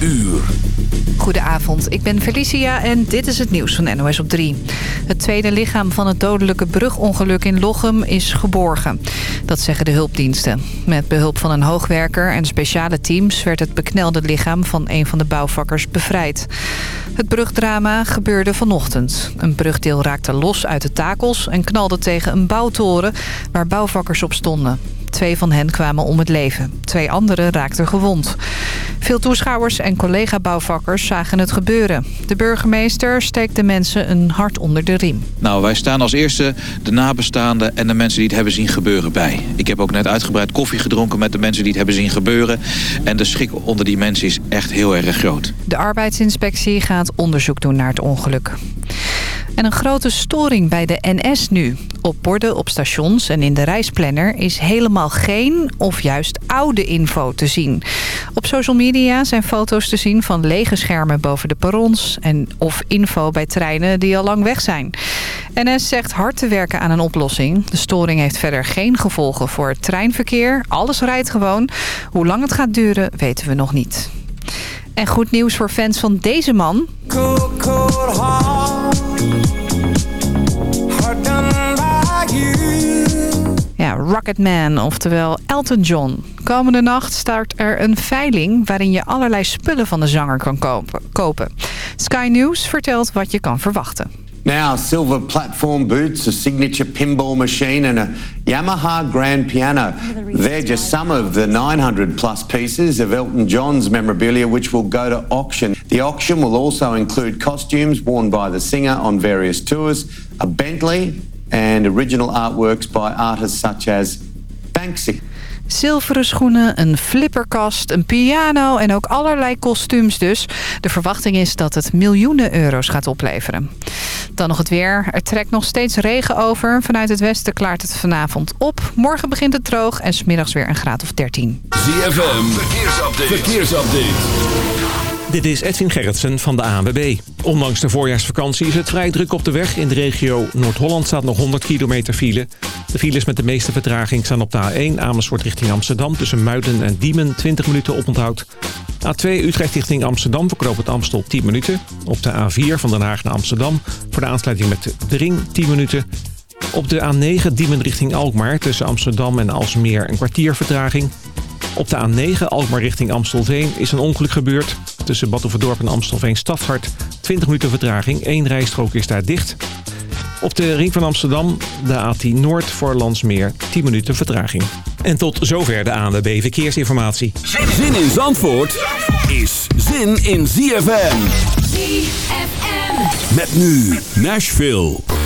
uur. Goedenavond, ik ben Felicia en dit is het nieuws van NOS op 3. Het tweede lichaam van het dodelijke brugongeluk in Lochem is geborgen. Dat zeggen de hulpdiensten. Met behulp van een hoogwerker en speciale teams... werd het beknelde lichaam van een van de bouwvakkers bevrijd. Het brugdrama gebeurde vanochtend. Een brugdeel raakte los uit de takels en knalde tegen een bouwtoren... waar bouwvakkers op stonden. Twee van hen kwamen om het leven. Twee anderen raakten gewond. Veel toeschouwers en collega-bouwvakkers zagen het gebeuren. De burgemeester steekt de mensen een hart onder de riem. Nou, wij staan als eerste de nabestaanden en de mensen die het hebben zien gebeuren bij. Ik heb ook net uitgebreid koffie gedronken met de mensen die het hebben zien gebeuren. En de schrik onder die mensen is echt heel erg groot. De arbeidsinspectie gaat onderzoek doen naar het ongeluk. En een grote storing bij de NS nu. Op borden op stations en in de reisplanner is helemaal geen of juist oude info te zien. Op social media zijn foto's te zien van lege schermen boven de perrons... en of info bij treinen die al lang weg zijn. NS zegt hard te werken aan een oplossing. De storing heeft verder geen gevolgen voor het treinverkeer. Alles rijdt gewoon. Hoe lang het gaat duren weten we nog niet. En goed nieuws voor fans van deze man. Rocketman, oftewel Elton John. Komende nacht start er een veiling waarin je allerlei spullen van de zanger kan kopen. Sky News vertelt wat je kan verwachten. Now, silver platform boots, a signature pinball machine and a Yamaha grand piano. They're just some of the 900 plus pieces of Elton John's memorabilia which will go to auction. The auction will also include costumes worn by the singer on various tours, a Bentley and original artworks by artists such as Banksy. Zilveren schoenen, een flipperkast, een piano en ook allerlei kostuums dus. De verwachting is dat het miljoenen euro's gaat opleveren. Dan nog het weer. Er trekt nog steeds regen over. Vanuit het westen klaart het vanavond op. Morgen begint het droog en smiddags weer een graad of 13. ZFM, verkeersupdate. verkeersupdate. Dit is Edwin Gerritsen van de ANWB. Ondanks de voorjaarsvakantie is het vrij druk op de weg. In de regio Noord-Holland staat nog 100 kilometer file. De files met de meeste vertraging staan op de A1 Amersfoort richting Amsterdam... tussen Muiden en Diemen 20 minuten oponthoud. A2 Utrecht richting Amsterdam verkoopt het Amstel 10 minuten. Op de A4 van Den Haag naar Amsterdam voor de aansluiting met de ring 10 minuten... Op de A9 Diemen richting Alkmaar tussen Amsterdam en Alsmeer een kwartier vertraging. Op de A9 Alkmaar richting Amstelveen is een ongeluk gebeurd. Tussen Badhoevedorp en Amstelveen Stadhart 20 minuten vertraging. Eén rijstrook is daar dicht. Op de ring van Amsterdam, de A10 Noord voor Landsmeer, 10 minuten vertraging. En tot zover de ANWB Verkeersinformatie. Zin in Zandvoort is zin in ZFM. ZFM. Met nu Nashville.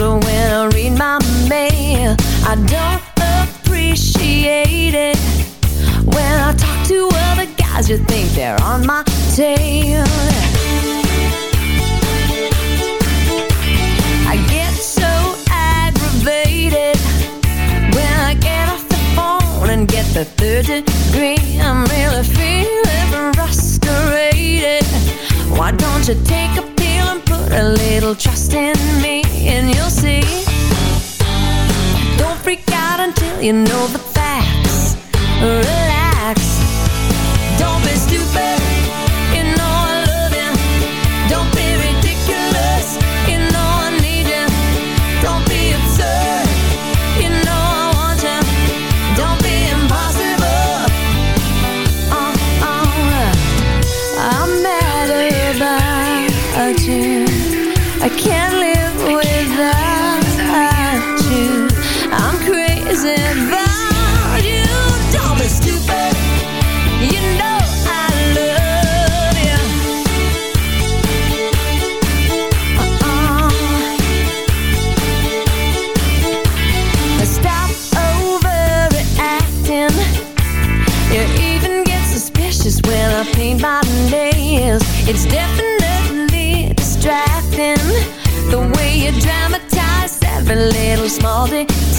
Shoulder when I read my mail. I don't appreciate it when I talk to other guys. You think they're on my tail. I get so aggravated when I get off the phone and get the third degree. I'm really feeling frustrated. Why don't you take a little trust in me and you'll see. Don't freak out until you know the facts. Relax. Don't be stupid.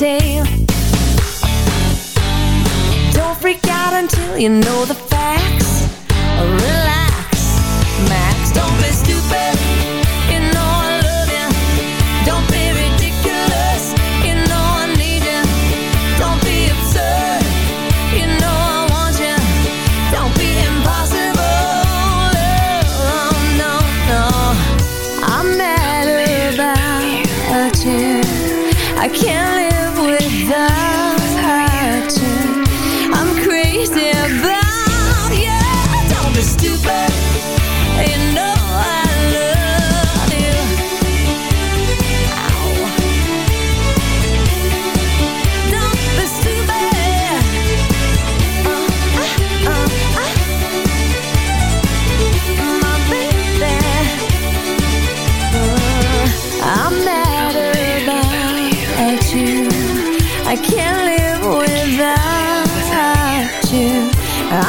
Don't freak out until you know the facts. Relax, Max. Don't be stupid. You know I love you. Don't be ridiculous. You know I need you. Don't be absurd. You know I want you. Don't be impossible. Oh, no, no. I'm mad about you. I can't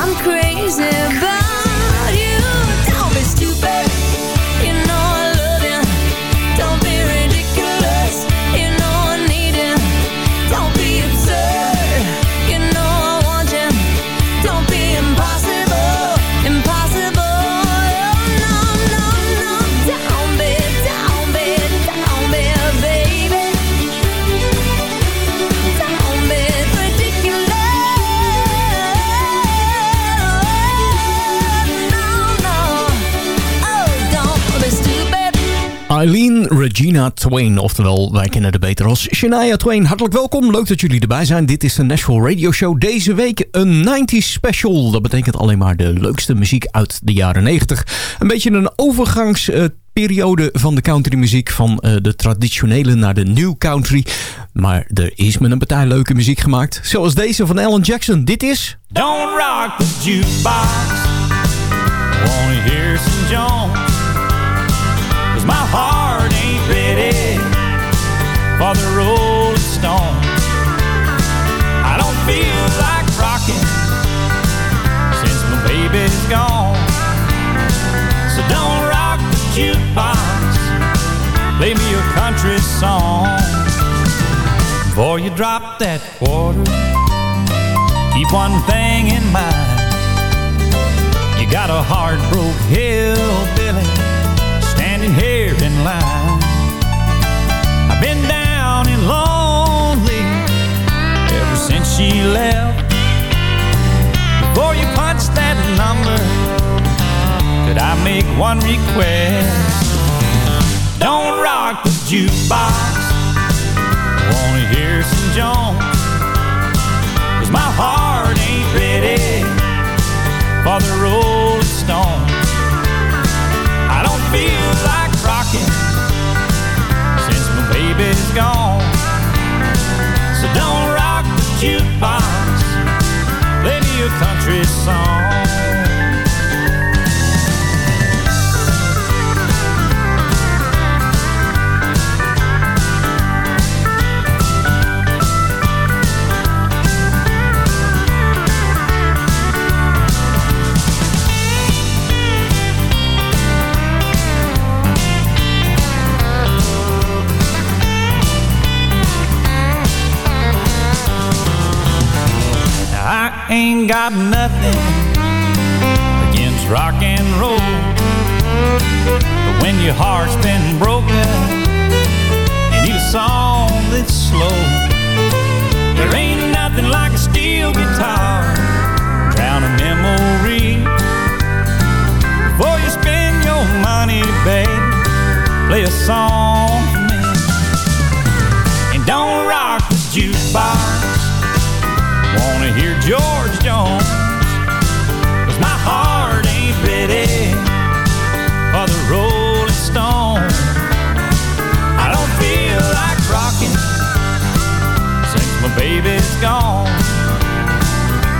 I'm Regina Twain, oftewel wij kennen de beter als Shania Twain. Hartelijk welkom, leuk dat jullie erbij zijn. Dit is de Nashville Radio Show. Deze week een 90s special. Dat betekent alleen maar de leukste muziek uit de jaren 90. Een beetje een overgangsperiode van de countrymuziek. Van eh, de traditionele naar de new country. Maar er is met een partij leuke muziek gemaakt. Zoals deze van Alan Jackson. Dit is... Don't rock the jukebox. Wanna hear some Jones? My heart for the Rolling Stones. I don't feel like rocking since my baby's gone. So don't rock the jukebox. Play me a country song. Before you drop that quarter. Keep one thing in mind. You got a heart broke hillbilly standing here in line. She left. Before you punch that number, could I make one request? Don't rock the jukebox. Wanna hear some Jones? Cause my heart ain't ready for the Rolling Stones. I don't feel like rocking since my baby's gone. So don't jukebox, play me a country song. Ain't got nothing against rock and roll. But when your heart's been broken, you need a song that's slow. There ain't nothing like a steel guitar, drown a memory. Before you spend your money, babe, play a song for me. And don't rock the jukebox. Wanna hear George Jones. Cause my heart ain't ready For the Rolling Stones. I don't feel like rocking Since my baby's gone.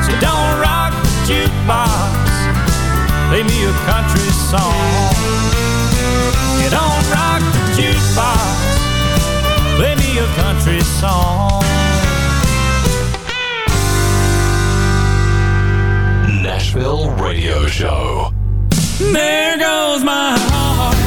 So don't rock the jukebox Play me a country song. You don't rock the jukebox Play me a country song Nashville Radio Show. There goes my heart.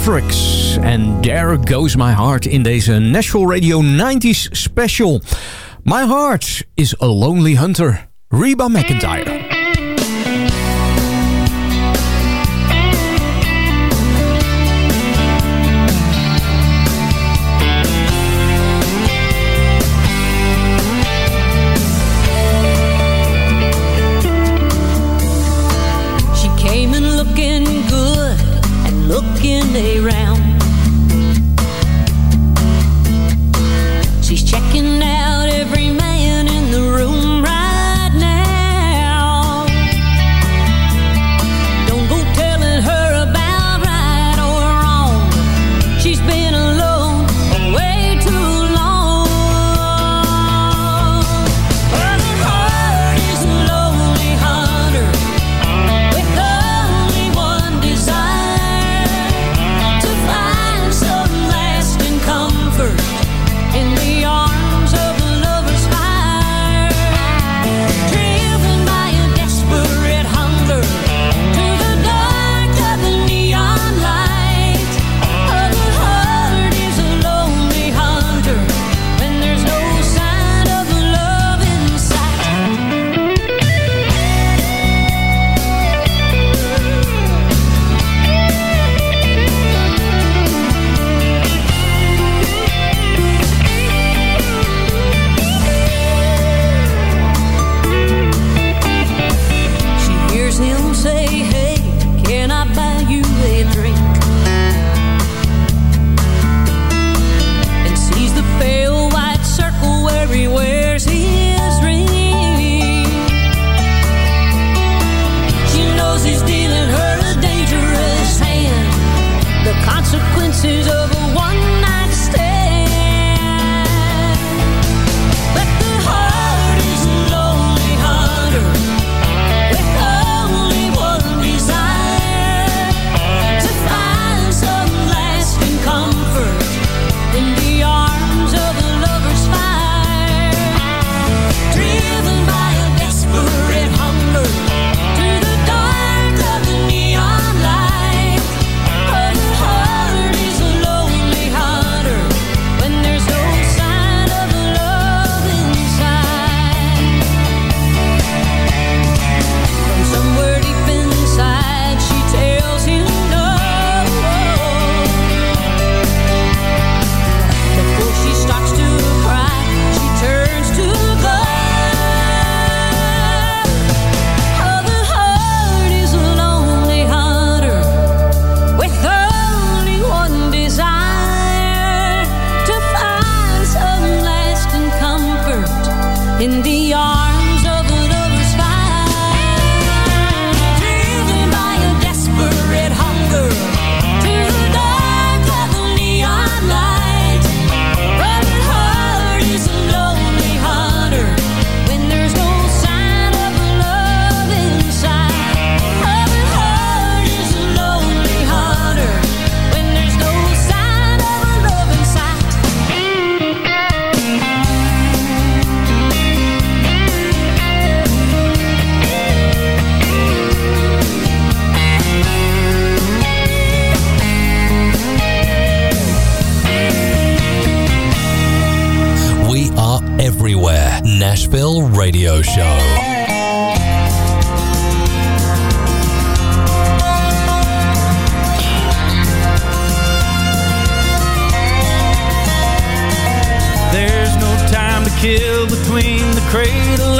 Mavericks en There Goes My Heart in deze Nashville Radio 90s special. My Heart is a Lonely Hunter, Reba McEntire. 试着 Nashville Radio Show. There's no time to kill between the cradle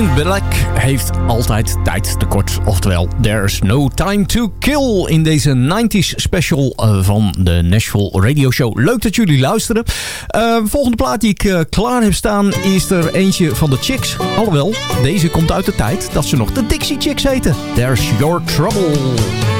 Clint Black heeft altijd tijd tekort. Oftewel, there's no time to kill in deze 90s special eh, van de Nashville Radio Show. Leuk dat jullie luisteren. Uh, volgende plaat die ik uh, klaar heb staan is er eentje van de Chicks. Alhoewel, deze komt uit de tijd dat ze nog de Dixie Chicks heten. There's Your Trouble.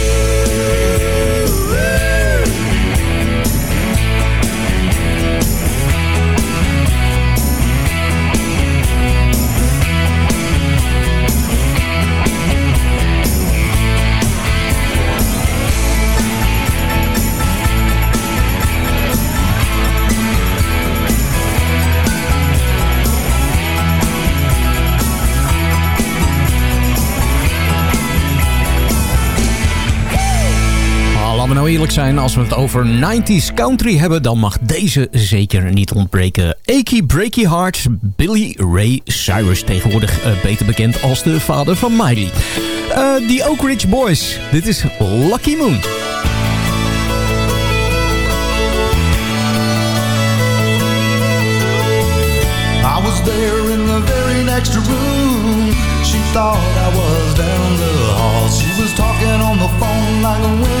Nou eerlijk zijn, als we het over 90s country hebben... dan mag deze zeker niet ontbreken. Aki Breaky Heart, Billy Ray Cyrus. Tegenwoordig eh, beter bekend als de vader van Miley. Eh, Die Oak Ridge Boys, dit is Lucky Moon. I was there in the very next room. She thought I was down the hall. She was talking on the phone like a.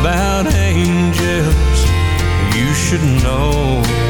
about angels. You should know.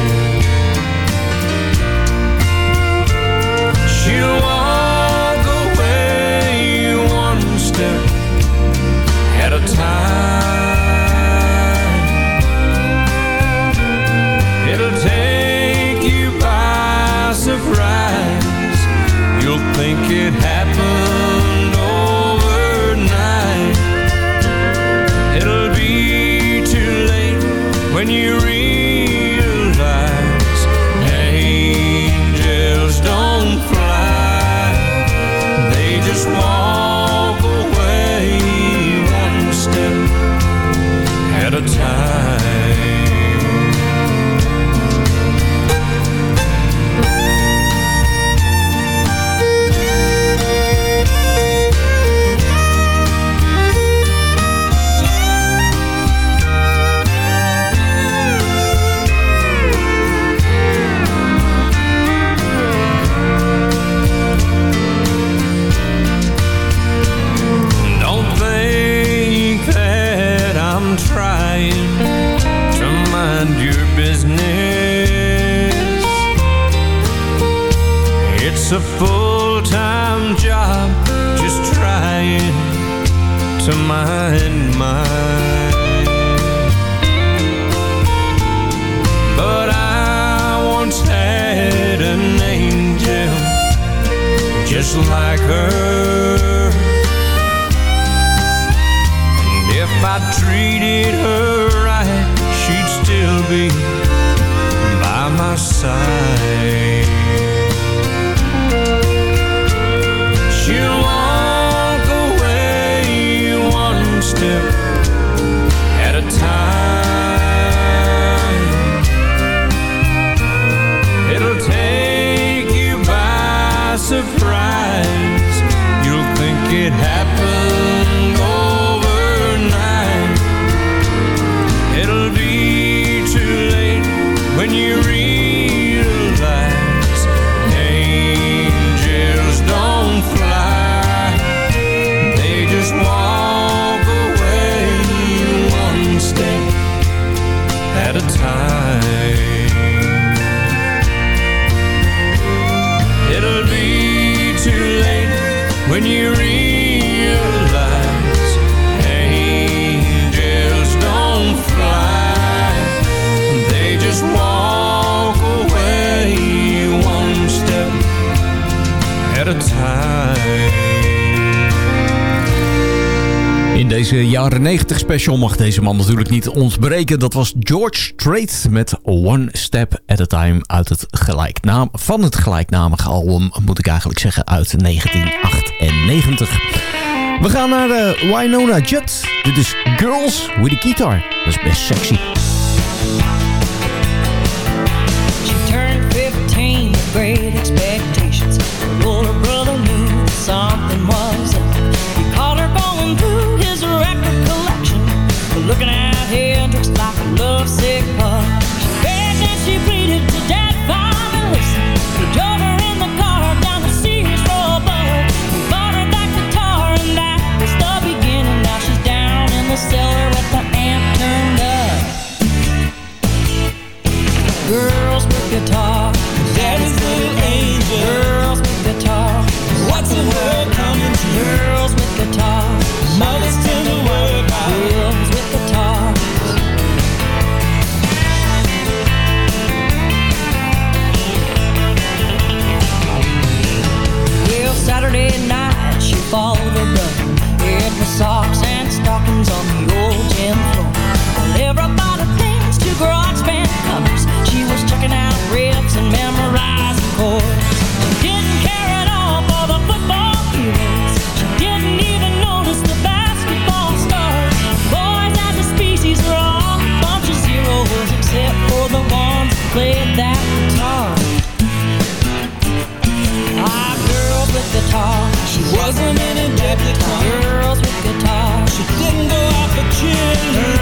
just like her. And if I treated her right She'd still be by my side. special mag deze man natuurlijk niet ontbreken. Dat was George Strait met One Step at a Time uit het gelijknaam, van het gelijknamige album, moet ik eigenlijk zeggen, uit 1998. We gaan naar de Winona Judd. Dit is Girls with a Guitar. Dat is best sexy. guitar. tall. She wasn't an adept at girls with guitar. She didn't go out for gin.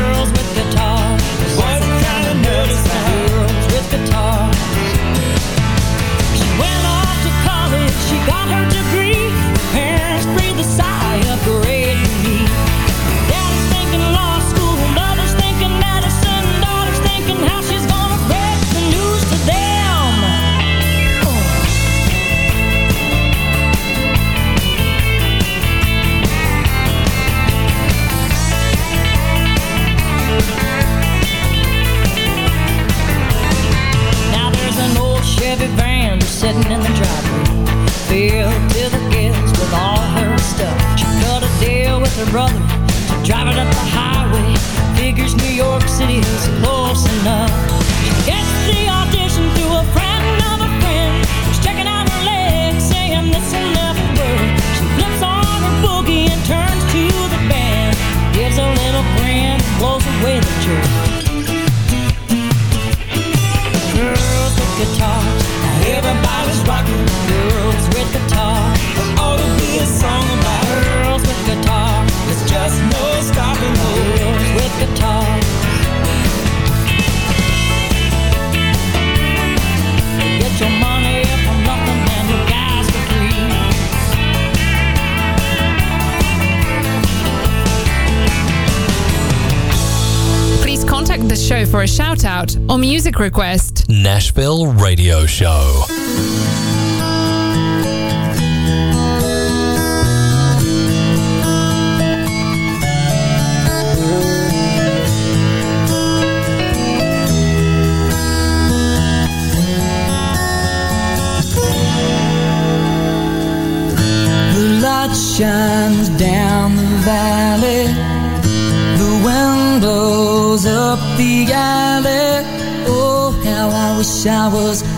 Music request. Nashville Radio Show.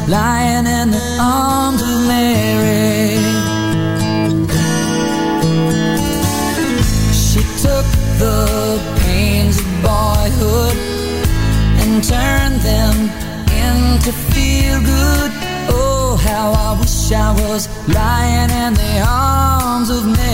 Lying in the arms of Mary. She took the pains of boyhood and turned them into feel good. Oh, how I wish I was lying in the arms of Mary.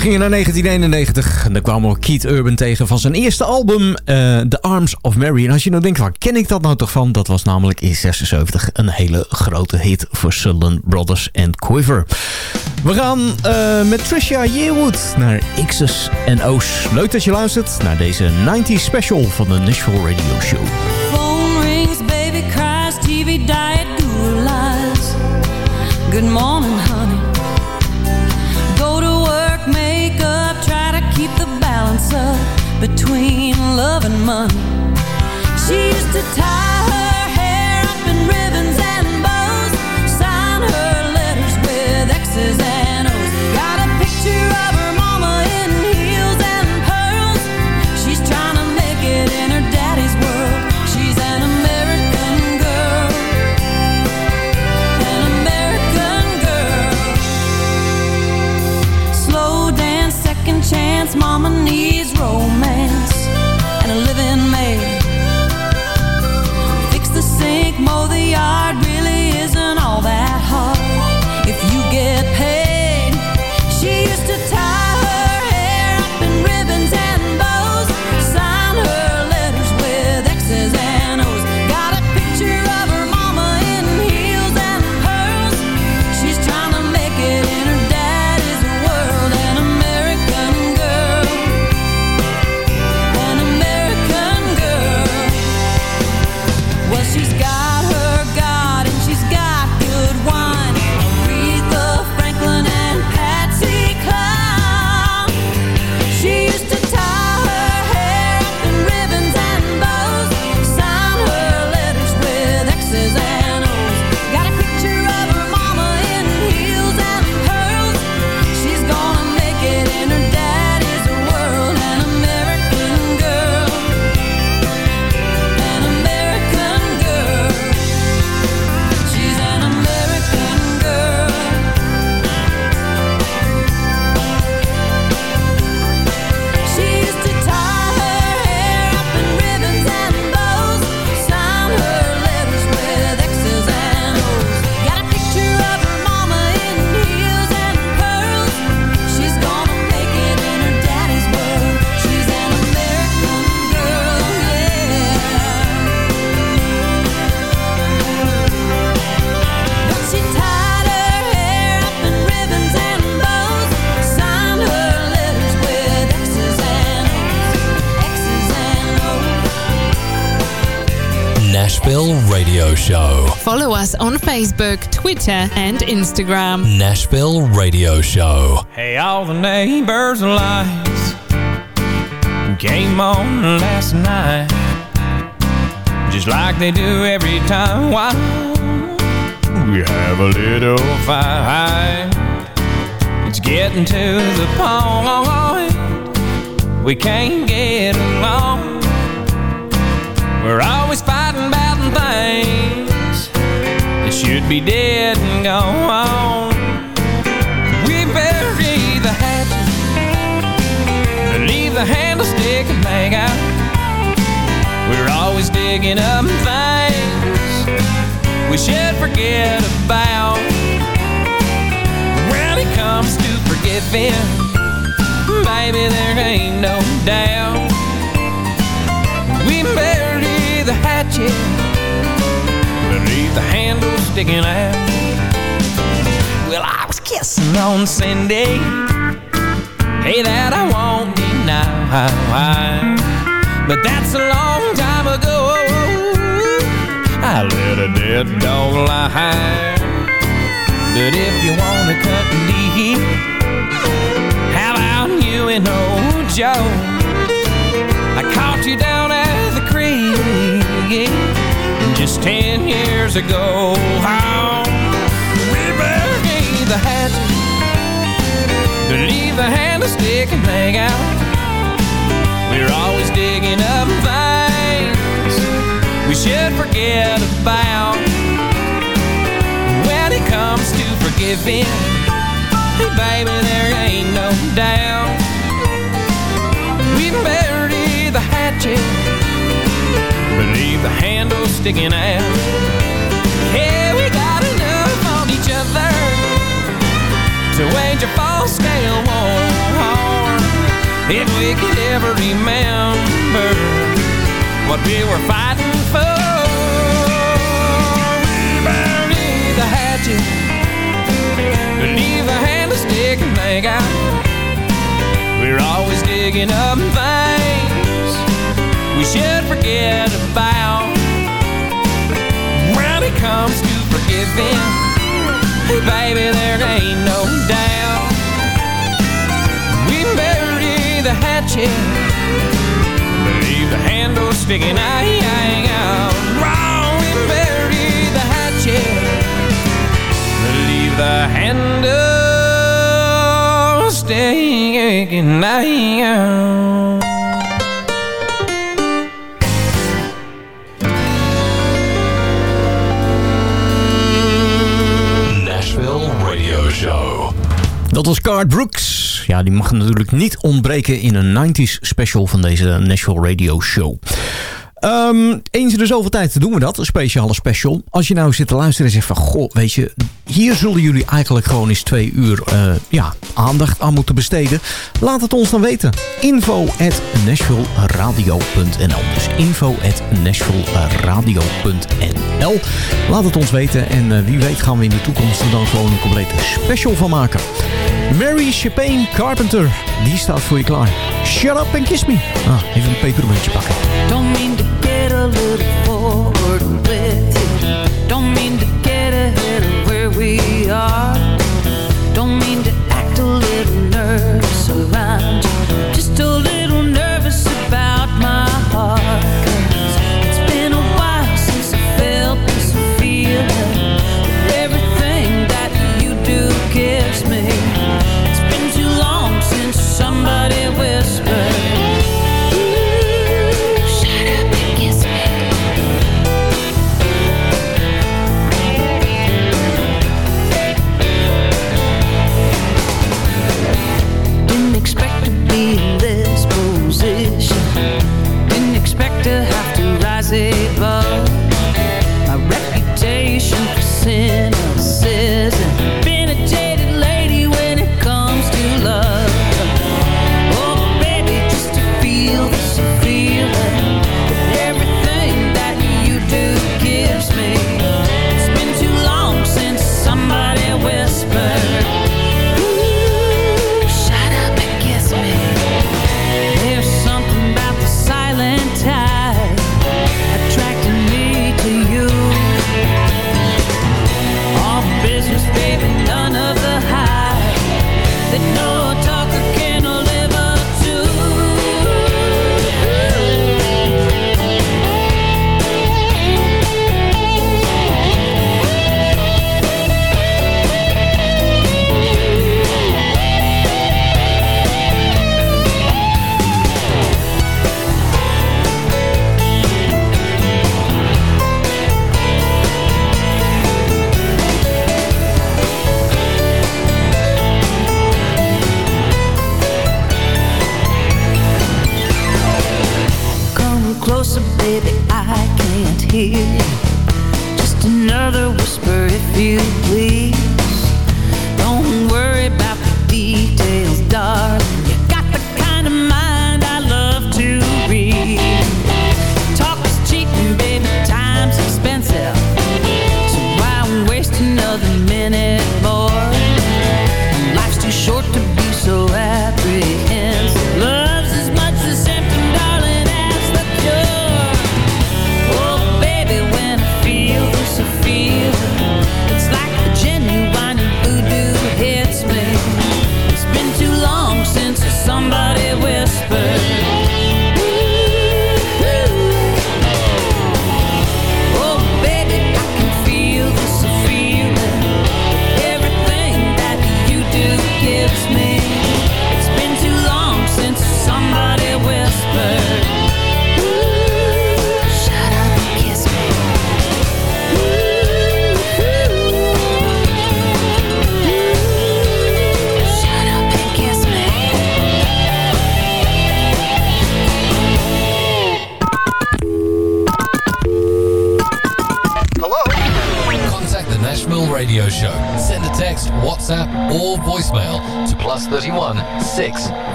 We gingen naar 1991 en daar kwamen we Keith Urban tegen van zijn eerste album eh, The Arms of Mary. En als je nou denkt, waar ken ik dat nou toch van? Dat was namelijk in 76 een hele grote hit voor Sutherland Brothers and Quiver. We gaan eh, met Trisha Yearwood naar X's en O's. Leuk dat je luistert naar deze 90s special van de Nashville Radio Show. Phone rings, baby cries, TV diet. Good morning, between love and money. She used to tie her hair up in ribbons and bows, sign her letters with X's and O's. Got a picture of her mama in heels and pearls. She's trying to make it in her daddy's world. She's an American girl. An American girl. Slow dance, second chance, mama needs the yard. Really isn't all that Facebook, Twitter, and Instagram. Nashville Radio Show. Hey, all the neighbors' lights came on last night, just like they do every time. Why we have a little fight? It's getting to the point we can't get along. We're always should be dead and gone. We bury the hatchet, leave the handle stick and hang out. We're always digging up things we should forget about. Sticking out. Well, I was kissing on Cindy. Hey, that I won't deny. But that's a long time ago. I let a dead dog lie. But if you wanna cut deep, how about you and old Joe? I caught you down at the creek just ten years ago. Oh, we buried the hatchet, to leave the handle stick and hang out. We're always digging up things we should forget about. When it comes to forgiving, hey baby, there ain't no doubt. We bury the hatchet, leave the handle sticking out. Yeah, we got enough on each other to wage a full scale war. If we could ever remember what we were fighting for, bury the hatchet, leave the handle stick and out. We're always digging up things we should forget about. When it comes to forgiving, baby, there ain't no doubt. We bury the hatchet, leave the handle sticking out. Wrong, we bury the hatchet, leave the handle sticking out. dat was Card Brooks. Ja, die mag natuurlijk niet ontbreken in een 90s special van deze National Radio Show. Ehm, eens in de zoveel tijd doen we dat, een speciale special. Als je nou zit te luisteren en zegt van... Goh, weet je, hier zullen jullie eigenlijk gewoon eens twee uur eh, ja, aandacht aan moeten besteden. Laat het ons dan weten. Info at nashvilleradio.nl Dus info at nashvilleradio.nl Laat het ons weten en eh, wie weet gaan we in de toekomst er dan gewoon een complete special van maken. Mary Chapin Carpenter, die staat voor je klaar. Shut up and kiss me. Ah, even een pepermuntje pakken. Don't mean to get a little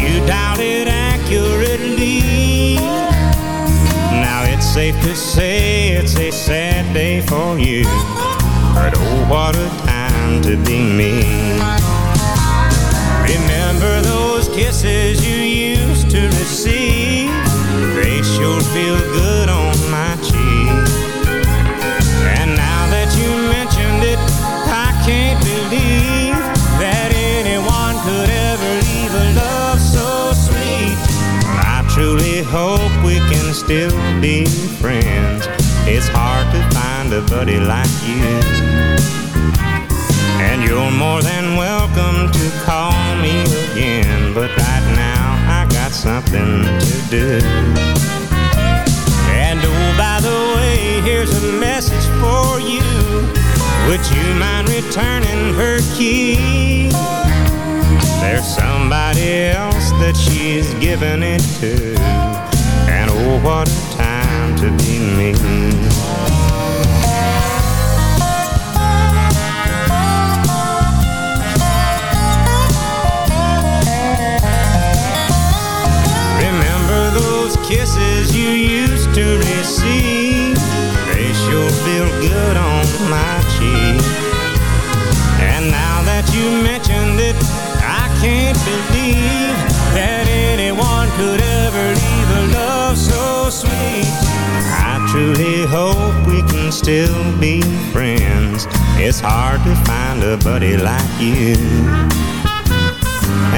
you it accurately. Now it's safe to say it's a sad day for you, but oh, what a time to be me. Remember those kisses you used to receive? They sure feel good a buddy like you. And you're more than welcome to call me again. But right now, I got something to do. And oh, by the way, here's a message for you. Would you mind returning her key? There's somebody else that she's giving it to. And oh, what time to be me. Feel good on my cheek. And now that you mentioned it, I can't believe that anyone could ever leave a love so sweet. I truly hope we can still be friends. It's hard to find a buddy like you.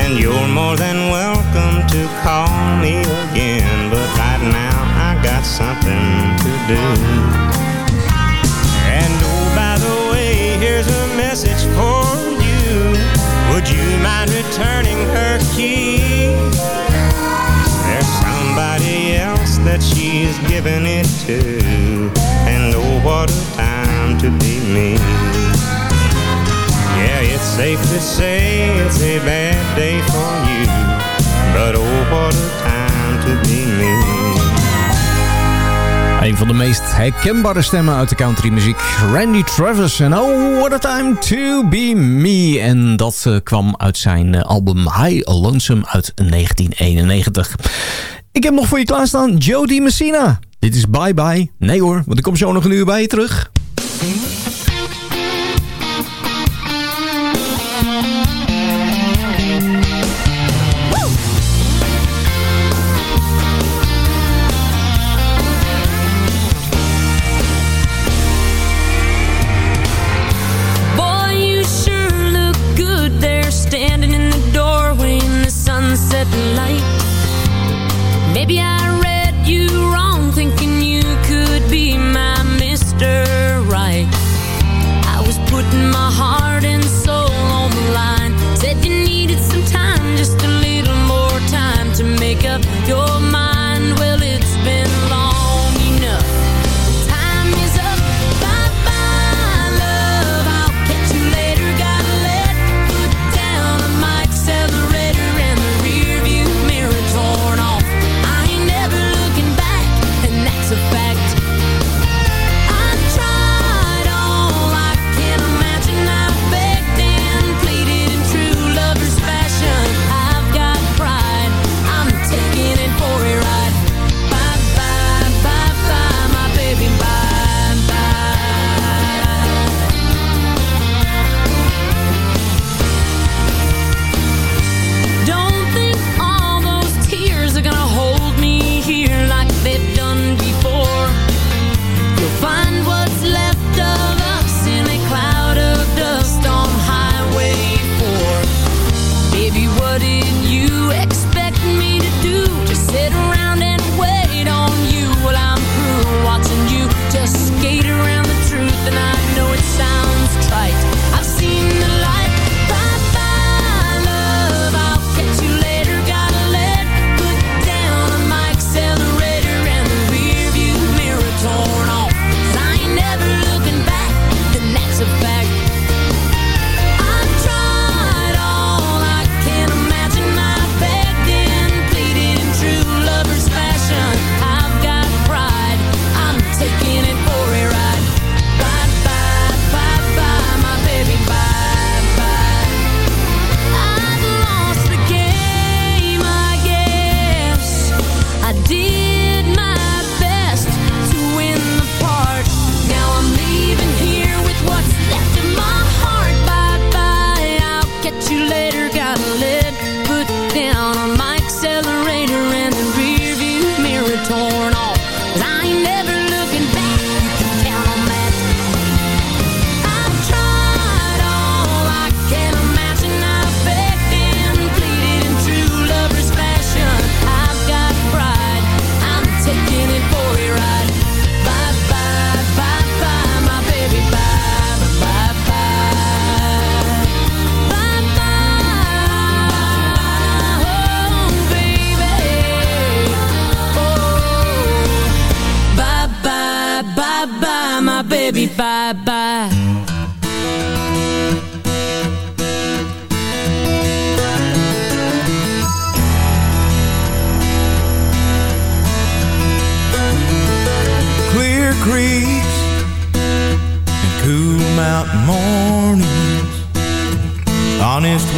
And you're more than welcome to call me again But right now I got something to do she's giving it to And oh, what a time to be me yeah, it's safe to say it's a bad day for you. But oh, what a time to be me. Een van de meest herkenbare stemmen uit de countrymuziek. Randy Travis en Oh, what a time to be me. En dat eh, kwam uit zijn eh, album High Lonesome uit 1991. Ik heb nog voor je klaarstaan Jody Messina. Dit is Bye Bye. Nee hoor, want ik kom zo nog een uur bij je terug.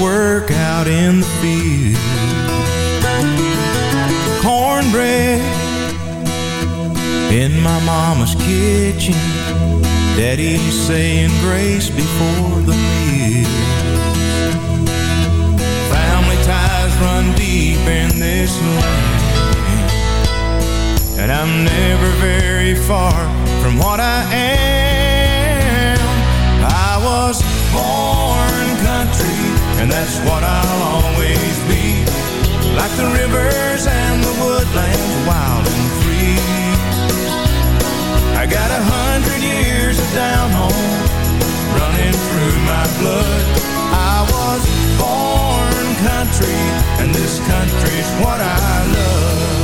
Work out in the field. Cornbread in my mama's kitchen. Daddy saying grace before the meal. Family ties run deep in this land. And I'm never very far from what I am. I was born and that's what I'll always be. Like the rivers and the woodlands, wild and free. I got a hundred years of down home running through my blood. I was born country, and this country's what I love.